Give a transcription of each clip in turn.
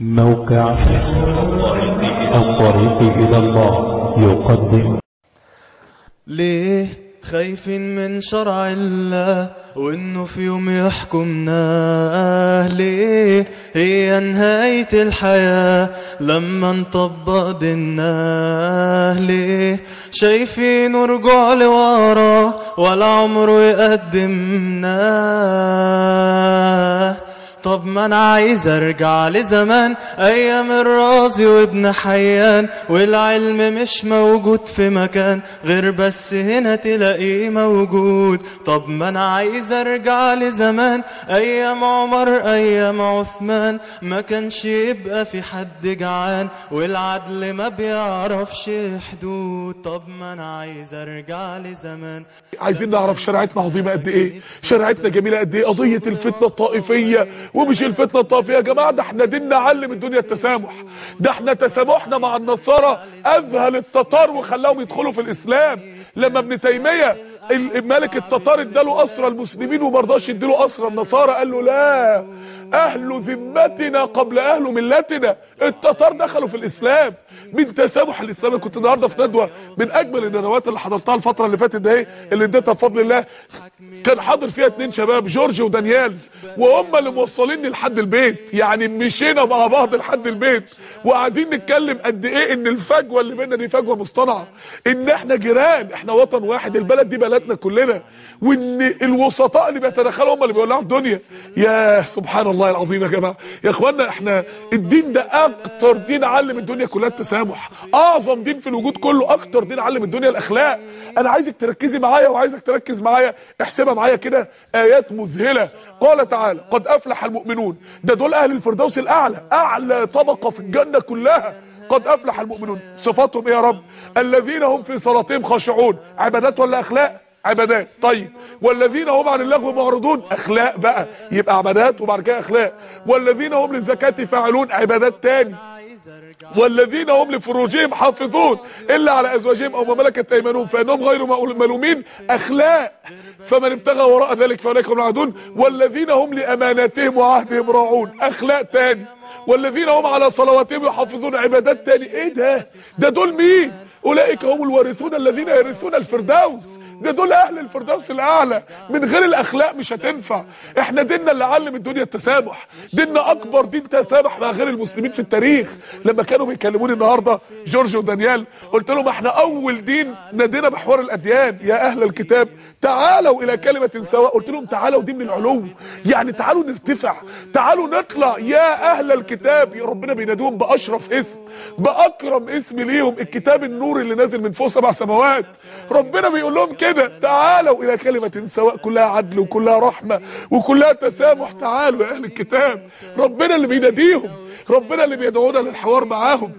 موقع الطريق إلى الله يقدم. ليه خايفين من شرع الله وإنه في يوم يحكمنا؟ ليه هي نهاية الحياة لما نطبق ديننا؟ ليه شايفين رجوع لورا ولا عمره يقدمنا؟ طب ما أنا عايز ارجع لزمان أيام الرازي وابن حيان والعلم مش موجود في مكان غير بس هنا تلاقيه موجود. طب ما أنا عايز ارجع لزمان أيام عمر أيام عثمان ما كانش يبقى في حد جعان والعدل ما بيعرفش حدود. طب ما أنا عايز ارجع لزمان. عايزين نعرف شريعتنا عظيمة قد إيه؟ شريعتنا جميلة قد إيه؟ قضية الفتنة الطائفية ومش الفتنة الطائفيه يا جماعة ده إحنا ديننا علم الدنيا التسامح. ده إحنا تسامحنا مع النصارى أذهل التتار وخلاهم يدخلوا في الإسلام. لما ابن تيمية الملك التتار اداله أسرى المسلمين وما رضاش يديله أسرى. النصارى قال له لا أهل ذمتنا قبل أهل ملتنا. التتار دخلوا في الإسلام من تسامح الإسلام. كنت النهارده في ندوة من أجمل الندوات اللي حضرتها الفترة اللي فاتت ده اللي اديتها بفضل الله. كان حاضر فيها اتنين شباب جورج ودانيال. وهم اللي موصليني لحد البيت. يعني مشينا مع بعض لحد البيت. وقاعدين نتكلم قد إيه إن الفجوة اللي بيننا دي فجوة مصطنعة. إن إحنا جيران إحنا وطن واحد. البلد دي بلدنا كلنا وإن الوسطاء اللي بيتدخلوا هم اللي بيولعوا الدنيا. يا سبحان الله العظيم يا جماعة. يا اخوانا إحنا الدين ده أكتر دين علم الدنيا كلها التسامح. أعظم دين في الوجود كله أكتر دين علم الدنيا الأخلاق. أنا عايزك تركزي معايا وعايزك تركز معايا. احسبها معايا كده آيات مذهلة. قال تعالى قد أفلح المؤمنون. ده دول أهل الفردوس الأعلى أعلى طبقة في الجنة كلها. قد أفلح المؤمنون. صفاتهم إيه يا رب؟ الذين هم في صلاتهم خاشعون. عبادات ولا أخلاق؟ عبادات. طيب والذين هم عن اللغو معرضون أخلاق بقى. يبقى عبادات وبعد كده أخلاق. والذين هم للزكاة فاعلون عبادات تاني. والذين هم لفروجهم حافظون إلا على أزواجهم أو ما ملكت أيمانهم فإنهم غير ملومين. أخلاق. فمن ابتغى وراء ذلك فأولئك هم العادون. والذين هم لأماناتهم وعهدهم راعون. أخلاق تاني. والذين هم على صلواتهم يحافظون عبادات تاني. إيه ده؟ ده دول مين؟ أولئك هم الوارثون الذين يرثون الفردوس. ده دول أهل الفردوس الأعلى. من غير الأخلاق مش هتنفع. إحنا ديننا اللي علم الدنيا التسامح. ديننا أكبر دين تسامح مع غير المسلمين في التاريخ. لما كانوا بيكلموني النهارده جورج ودانيال قلت لهم إحنا أول دين نادينا بحوار الأديان. يا أهل الكتاب تعالوا إلى كلمة سواء. قلت لهم تعالوا دي من العلو. يعني تعالوا نرتفع. تعالوا نطلع. يا أهل الكتاب يا ربنا بينادوهم بأشرف اسم بأكرم اسم ليهم. الكتاب النور اللي نازل من فوق سبع سماوات. ربنا بيقول لهم كده كده. تعالوا إلى كلمة سواء كلها عدل وكلها رحمة وكلها تسامح. تعالوا يا أهل الكتاب. ربنا اللي بيناديهم. ربنا اللي بيدعونا للحوار معاهم.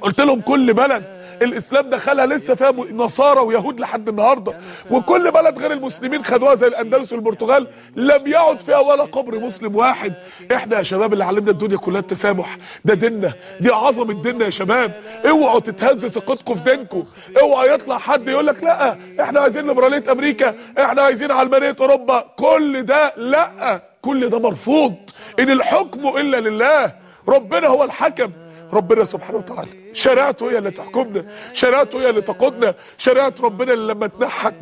قلت لهم كل بلد الإسلام دخلها لسه فيها نصارى ويهود لحد النهارده. وكل بلد غير المسلمين خدوها زي الأندلس والبرتغال لم يعد فيها ولا قبر مسلم واحد. إحنا يا شباب اللي علمنا الدنيا كلها التسامح ده ديننا. دي عظمة ديننا يا شباب. اوعوا تتهز ثقتكم في دينكم. اوعى يطلع حد يقول لك لا إحنا عايزين ليبراليه أمريكا. إحنا عايزين علمانية أوروبا. كل ده لا. كل ده مرفوض. إن الحكم إلا لله ربنا هو الحكم. ربنا سبحانه وتعالى. شريعته هي اللي تحكمنا شريعته هي اللي تقودنا شريعه ربنا اللي لما تنحت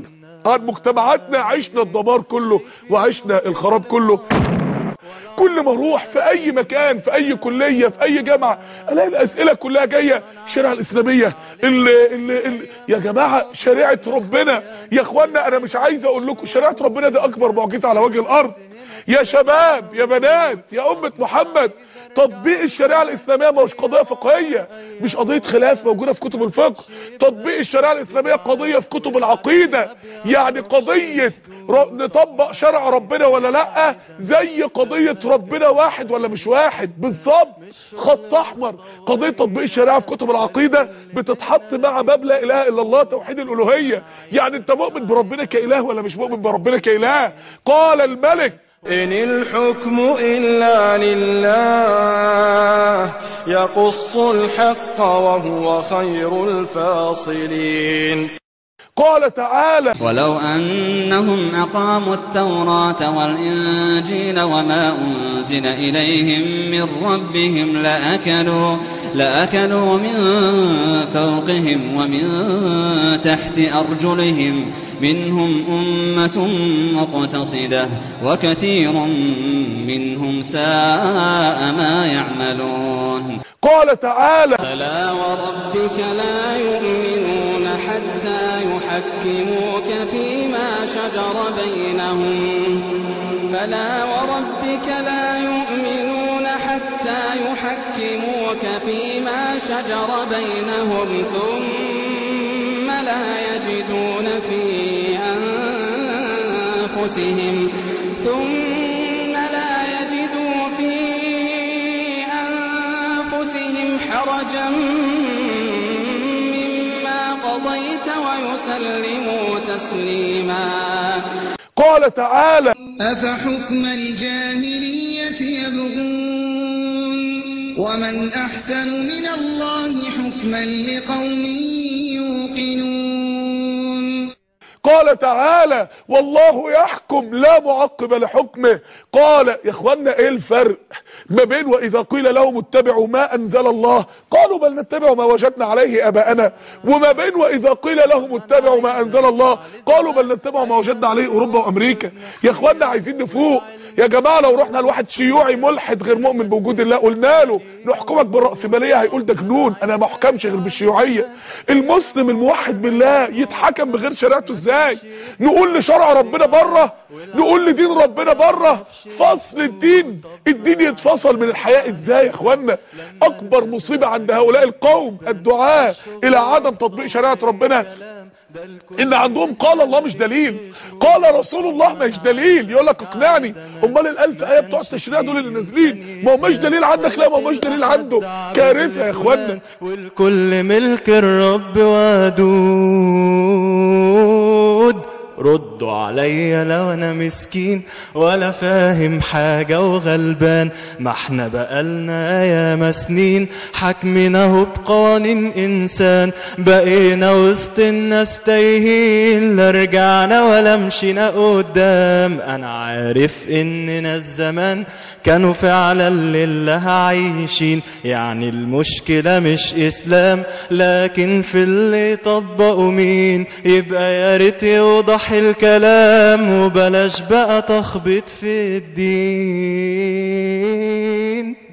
عن مجتمعاتنا عشنا الدمار كله وعشنا الخراب كله. كل ما أروح في أي مكان في أي كلية في أي جامعة ألاقي الأسئلة كلها جاية الشريعه الإسلامية اللي اللي اللي يا جماعة شريعة ربنا. يا اخوانا أنا مش عايز أقول لكم شريعة ربنا دي أكبر معجزة على وجه الأرض. يا شباب يا بنات يا أمة محمد تطبيق الشريعة الإسلامية مش قضية فقهية مش قضية خلاف موجودة في كتب الفقه. تطبيق الشريعة الإسلامية قضية في كتب العقيدة. يعني قضية نطبق شرع ربنا ولا لأ؟ زي قضية ربنا واحد ولا مش واحد. بالظبط. خط أحمر. قضية تطبيق الشريعة في كتب العقيدة بتتحط مع باب لا إله إلا الله توحيد الألوهية. يعني أنت مؤمن بربنا كإله ولا مش مؤمن بربنا كإله؟ قال الملك إن الحكم إلا لله يقص الحق وهو خير الفاصلين. قال تعالى ولو أنهم أقاموا التوراة والإنجيل وما أنزل إليهم من ربهم لأكلوا لأكلوا من فوقهم ومن تحت أرجلهم منهم أمة مقتصدة وكثير منهم ساء ما يعملون. قال تعالى فلا وربك لا يؤمنون حتى يحكموك فيما شجر بينهم. فلا وربك لا يؤمنون حتى يحكموك فيما شجر بينهم ثم لا يجدون في أنفسهم ثم لا يجدوا في أنفسهم حرجا مما قضيت ويسلموا تسليما. قال تعالى أفحكم الجاهلية يبغون؟ ومن أحسن من الله حكما لقوم يوقنون. قال تعالى والله يحكم لا معقب لحكمه. قال يا اخوانا إيه الفرق ما بين وإذا قيل لهم اتبعوا ما أنزل الله؟ قالوا بل نتبع ما وجدنا عليه آباءنا. وما بين وإذا قيل لهم اتبعوا ما أنزل الله؟ قالوا بل نتبع ما وجدنا عليه أوروبا وأمريكا. يا اخوانا عايزين نفوق. يا جماعة لو رحنا لواحد شيوعي ملحد غير مؤمن بوجود الله قلنا له نحكمك بالراسماليه هيقول ده جنون. أنا ما أحكمش غير بالشيوعية. المسلم الموحد بالله يتحكم بغير شريعته إزاي؟ نقول لشرع ربنا بره نقول لدين ربنا بره. فصل الدين الدين يتفصل من الحياة إزاي يا اخوانا أكبر مصيبة عند هؤلاء القوم الدعاء إلى عدم تطبيق شريعة ربنا. إن عندهم قال الله مش دليل. قال رسول الله مش دليل. يقول لك اقنعني. أمال الألف آية بتوع التشريع دول اللي نازلين. ما هماش دليل عندك؟ لا ما هماش دليل عنده. كارثة يا إخوانا. والكل ملك الرب ودود ردوا عليا لو أنا مسكين ولا فاهم حاجة وغلبان ما إحنا بقالنا ياما سنين حاكمنا هو بقوانين إنسان بقينا وسط الناس تايهين لا رجعنا ولا مشينا قدام. أنا عارف إننا الزمان كانوا فعلا لله عايشين يعني المشكلة مش إسلام لكن في اللي طبقوا مين؟ يبقى يا ريت يوضح الكلام وبلاش بقى تخبط في الدين.